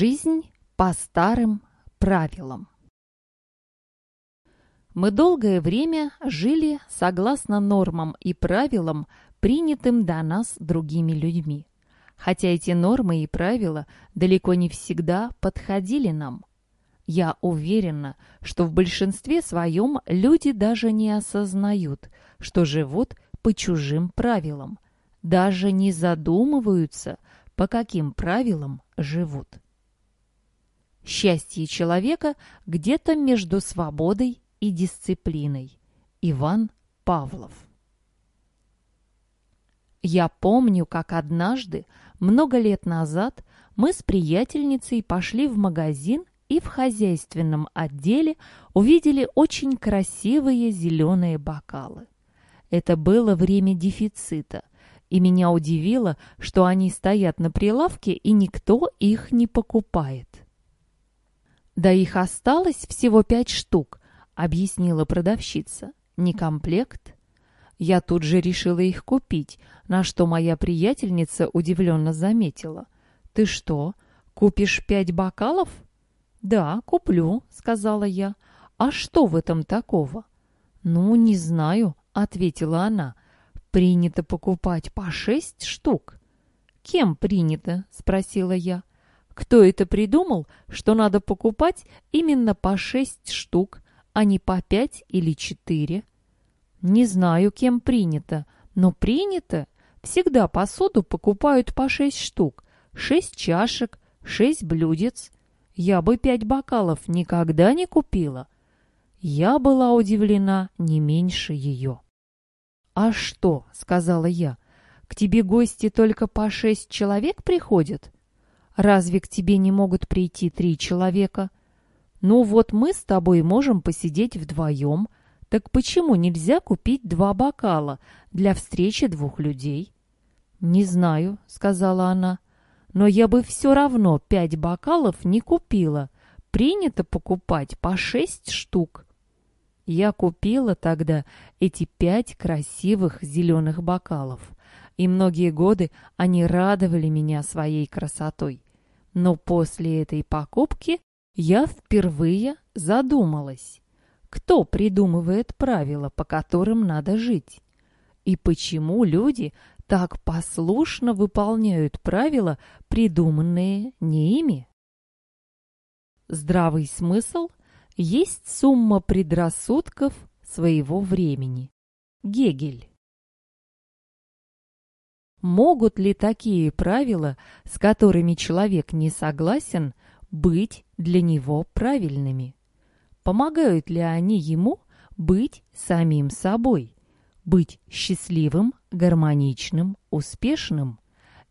Жизнь по старым правилам. Мы долгое время жили согласно нормам и правилам, принятым до нас другими людьми. Хотя эти нормы и правила далеко не всегда подходили нам. Я уверена, что в большинстве своем люди даже не осознают, что живут по чужим правилам, даже не задумываются, по каким правилам живут. Счастье человека где-то между свободой и дисциплиной. Иван Павлов Я помню, как однажды, много лет назад, мы с приятельницей пошли в магазин и в хозяйственном отделе увидели очень красивые зеленые бокалы. Это было время дефицита, и меня удивило, что они стоят на прилавке и никто их не покупает. «Да их осталось всего пять штук», — объяснила продавщица. «Не комплект?» Я тут же решила их купить, на что моя приятельница удивленно заметила. «Ты что, купишь пять бокалов?» «Да, куплю», — сказала я. «А что в этом такого?» «Ну, не знаю», — ответила она. «Принято покупать по шесть штук». «Кем принято?» — спросила я. «Кто это придумал, что надо покупать именно по шесть штук, а не по пять или четыре?» «Не знаю, кем принято, но принято. Всегда посуду покупают по шесть штук, шесть чашек, шесть блюдец. Я бы пять бокалов никогда не купила». Я была удивлена не меньше ее. «А что?» — сказала я. «К тебе гости только по шесть человек приходят? Разве к тебе не могут прийти три человека? Ну вот мы с тобой можем посидеть вдвоем, так почему нельзя купить два бокала для встречи двух людей? «Не знаю», — сказала она, — «но я бы все равно пять бокалов не купила. Принято покупать по шесть штук». Я купила тогда эти пять красивых зеленых бокалов, и многие годы они радовали меня своей красотой. Но после этой покупки я впервые задумалась. Кто придумывает правила, по которым надо жить? И почему люди так послушно выполняют правила, придуманные не ими? Здравый смысл есть сумма предрассудков своего времени. Гегель. Могут ли такие правила, с которыми человек не согласен, быть для него правильными? Помогают ли они ему быть самим собой, быть счастливым, гармоничным, успешным?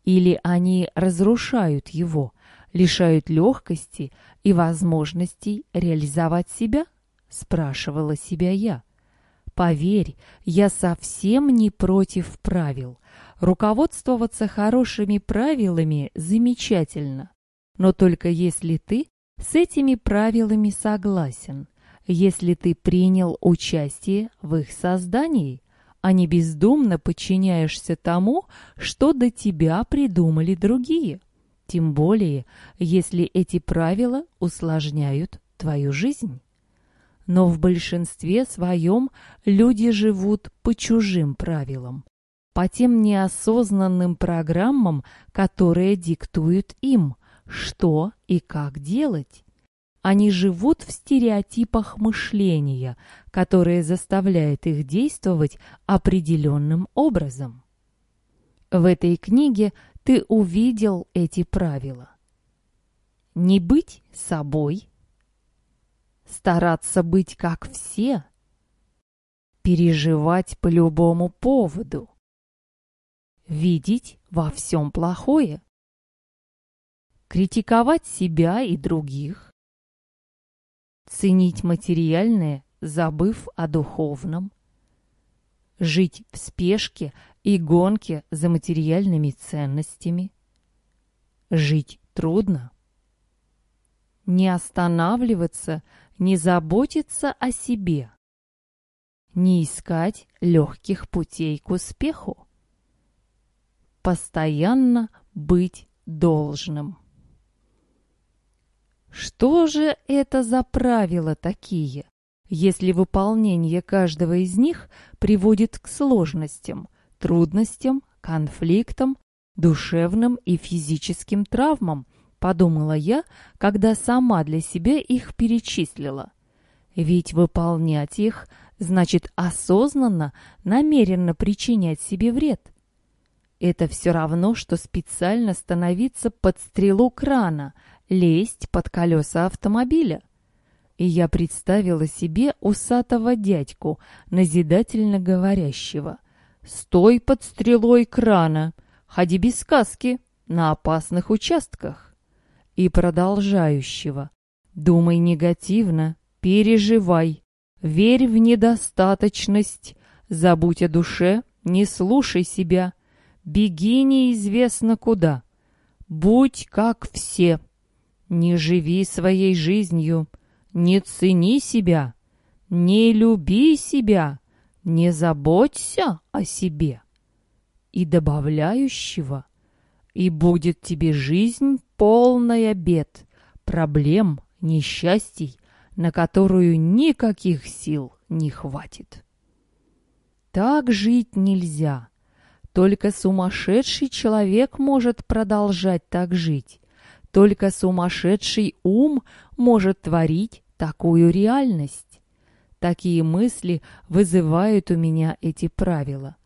Или они разрушают его, лишают легкости и возможностей реализовать себя? Спрашивала себя я. Поверь, я совсем не против правил. Руководствоваться хорошими правилами замечательно. Но только если ты с этими правилами согласен, если ты принял участие в их создании, а не бездумно подчиняешься тому, что до тебя придумали другие. Тем более, если эти правила усложняют твою жизнь. Но в большинстве своем люди живут по чужим правилам, по тем неосознанным программам, которые диктуют им – что и как делать. Они живут в стереотипах мышления, которые заставляют их действовать определенным образом. В этой книге ты увидел эти правила. Не быть собой, стараться быть как все, переживать по любому поводу, видеть во всем плохое, критиковать себя и других, ценить материальное, забыв о духовном, жить в спешке и гонке за материальными ценностями, жить трудно, не останавливаться, не заботиться о себе, не искать легких путей к успеху, постоянно быть должным. Что же это за правила такие, если выполнение каждого из них приводит к сложностям, трудностям, конфликтам, душевным и физическим травмам, подумала я, когда сама для себя их перечислила. Ведь выполнять их значит осознанно, намеренно причинять себе вред. Это все равно, что специально становиться под стрелу крана, лезть под колеса автомобиля. И я представила себе усатого дядьку, назидательно говорящего. «Стой под стрелой крана! Ходи без сказки! На опасных участках!» И продолжающего. «Думай негативно, переживай, верь в недостаточность, забудь о душе, не слушай себя, беги неизвестно куда, будь как все, не живи своей жизнью, не цени себя, не люби себя, не заботься о себе. И добавляющего, и будет тебе жизнь полная бед, проблем, несчастий, на которую никаких сил не хватит. Так жить нельзя. Только сумасшедший человек может продолжать так жить. Только сумасшедший ум может творить такую реальность. Такие мысли вызывают у меня эти правила.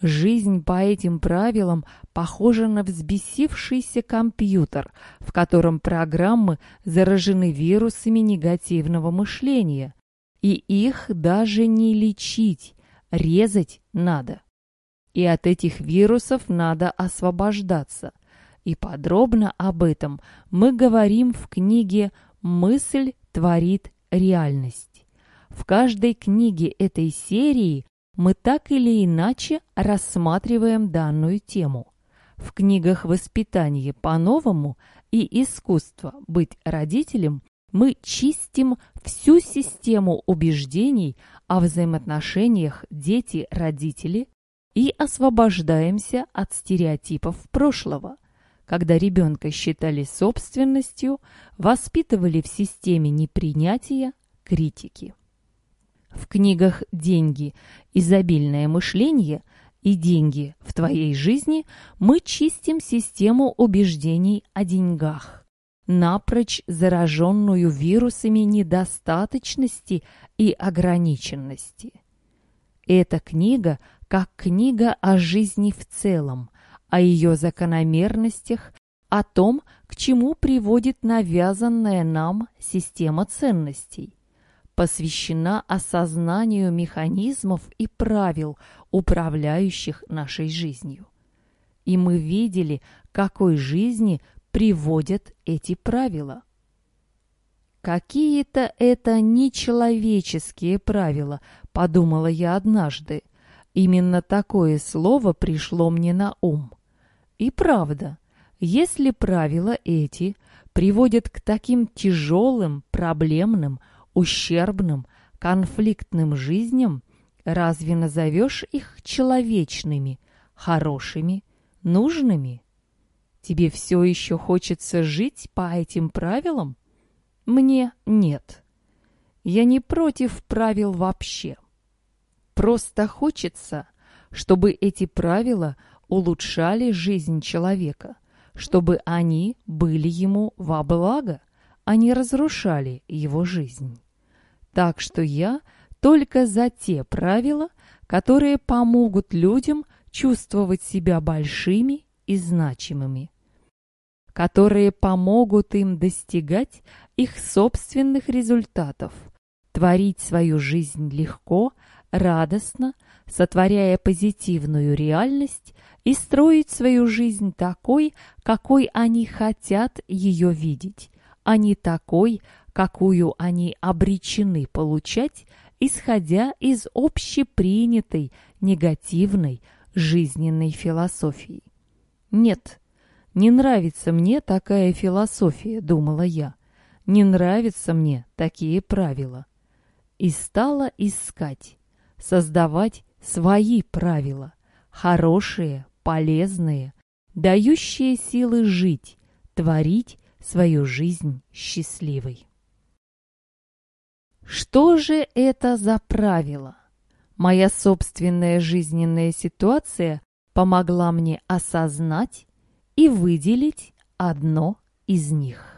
Жизнь по этим правилам похожа на взбесившийся компьютер, в котором программы заражены вирусами негативного мышления. И их даже не лечить, резать надо. И от этих вирусов надо освобождаться. И подробно об этом мы говорим в книге «Мысль творит реальность». В каждой книге этой серии мы так или иначе рассматриваем данную тему. В книгах «Воспитание по-новому» и «Искусство быть родителем» мы чистим всю систему убеждений о взаимоотношениях дети-родители и освобождаемся от стереотипов прошлого, когда ребенка считали собственностью, воспитывали в системе непринятия, критики. В книгах «Деньги. Изобильное мышление» и «Деньги в твоей жизни» мы чистим систему убеждений о деньгах, напрочь зараженную вирусами недостаточности и ограниченности. Эта книга как книга о жизни в целом, о ее закономерностях, о том, к чему приводит навязанная нам система ценностей посвящена осознанию механизмов и правил, управляющих нашей жизнью. И мы видели, какой жизни приводят эти правила. «Какие-то это нечеловеческие правила», — подумала я однажды. Именно такое слово пришло мне на ум. И правда, если правила эти приводят к таким тяжелым, проблемным, ущербным, конфликтным жизням, разве назовешь их человечными, хорошими, нужными? Тебе все еще хочется жить по этим правилам? Мне нет. Я не против правил вообще. Просто хочется, чтобы эти правила улучшали жизнь человека, чтобы они были ему во благо, а не разрушали его жизнь. Так что я только за те правила, которые помогут людям чувствовать себя большими и значимыми, которые помогут им достигать их собственных результатов, творить свою жизнь легко, радостно, сотворяя позитивную реальность и строить свою жизнь такой, какой они хотят ее видеть, а не такой, какую они обречены получать, исходя из общепринятой негативной жизненной философии. Нет, не нравится мне такая философия, думала я. Не нравятся мне такие правила. И стала искать, создавать свои правила, хорошие, полезные, дающие силы жить, творить свою жизнь счастливой. Что же это за правило? Моя собственная жизненная ситуация помогла мне осознать и выделить одно из них.